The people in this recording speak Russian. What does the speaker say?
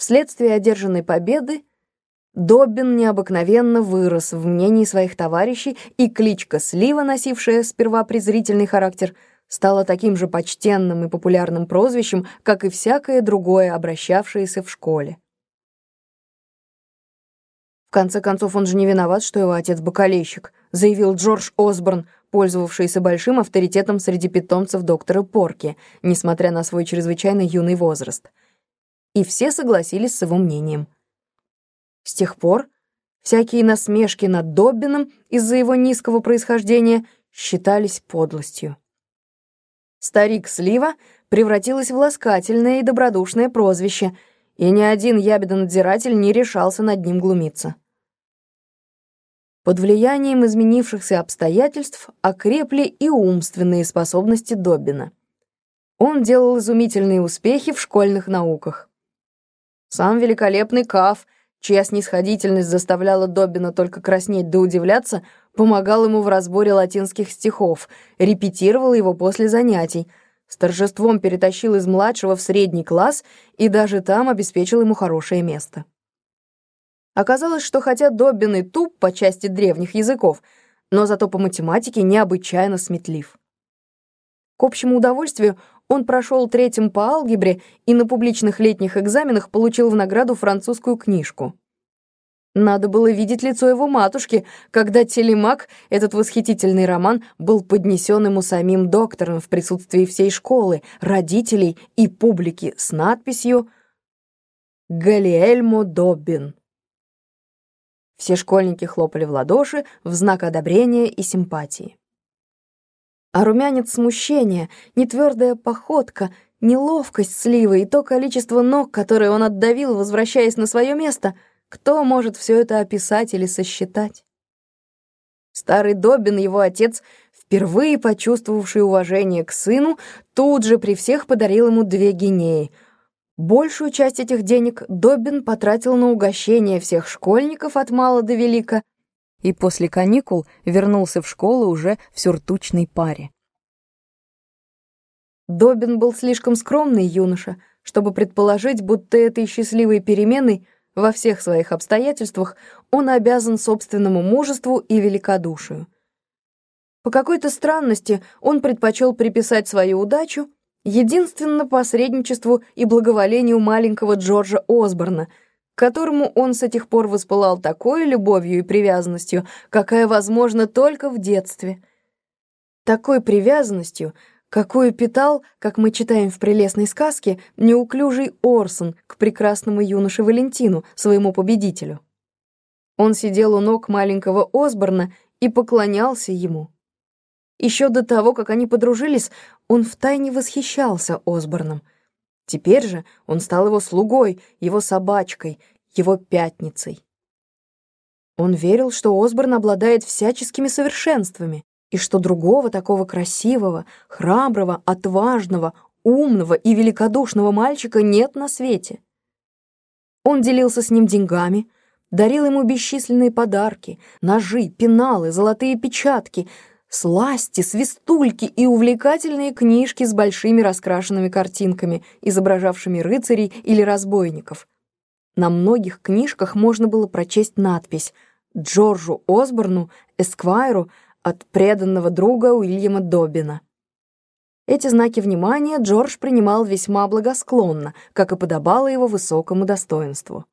Вследствие одержанной победы Доббин необыкновенно вырос в мнении своих товарищей, и кличка Слива, носившая сперва презрительный характер, стала таким же почтенным и популярным прозвищем, как и всякое другое, обращавшееся в школе. В конце концов, он же не виноват, что его отец бокалейщик, заявил Джордж Осборн, пользовавшийся большим авторитетом среди питомцев доктора Порки, несмотря на свой чрезвычайно юный возраст. И все согласились с его мнением. С тех пор всякие насмешки над Доббином из-за его низкого происхождения считались подлостью. Старик Слива превратилось в ласкательное и добродушное прозвище, и ни один ябедонадзиратель не решался над ним глумиться. Под влиянием изменившихся обстоятельств окрепли и умственные способности Доббина. Он делал изумительные успехи в школьных науках. Сам великолепный Каф — чья снисходительность заставляла Доббина только краснеть да удивляться, помогал ему в разборе латинских стихов, репетировал его после занятий, с торжеством перетащил из младшего в средний класс и даже там обеспечил ему хорошее место. Оказалось, что хотя Доббин и туп по части древних языков, но зато по математике необычайно сметлив. К общему удовольствию он прошел третьим по алгебре и на публичных летних экзаменах получил в награду французскую книжку. Надо было видеть лицо его матушки, когда «Телемак», этот восхитительный роман, был поднесен ему самим доктором в присутствии всей школы, родителей и публики с надписью «Галиэльмо Доббин». Все школьники хлопали в ладоши в знак одобрения и симпатии. А румянец смущения, нетвердая походка, неловкость сливы и то количество ног, которые он отдавил, возвращаясь на свое место, кто может все это описать или сосчитать? Старый Добин, его отец, впервые почувствовавший уважение к сыну, тут же при всех подарил ему две гинеи. Большую часть этих денег Добин потратил на угощение всех школьников от мала до велика, и после каникул вернулся в школу уже в сюртучной паре. Добин был слишком скромный юноша, чтобы предположить, будто этой счастливой переменой во всех своих обстоятельствах он обязан собственному мужеству и великодушию. По какой-то странности он предпочел приписать свою удачу единственно посредничеству и благоволению маленького Джорджа Осборна — которому он с этих пор воспылал такой любовью и привязанностью, какая возможна только в детстве. Такой привязанностью, какую питал, как мы читаем в прелестной сказке, неуклюжий Орсон к прекрасному юноше Валентину, своему победителю. Он сидел у ног маленького Осборна и поклонялся ему. Еще до того, как они подружились, он втайне восхищался Осборном — Теперь же он стал его слугой, его собачкой, его пятницей. Он верил, что Осборн обладает всяческими совершенствами, и что другого такого красивого, храброго, отважного, умного и великодушного мальчика нет на свете. Он делился с ним деньгами, дарил ему бесчисленные подарки, ножи, пеналы, золотые печатки, сласти, свистульки и увлекательные книжки с большими раскрашенными картинками, изображавшими рыцарей или разбойников. На многих книжках можно было прочесть надпись «Джорджу Осборну, Эсквайру от преданного друга Уильяма Добина». Эти знаки внимания Джордж принимал весьма благосклонно, как и подобало его высокому достоинству.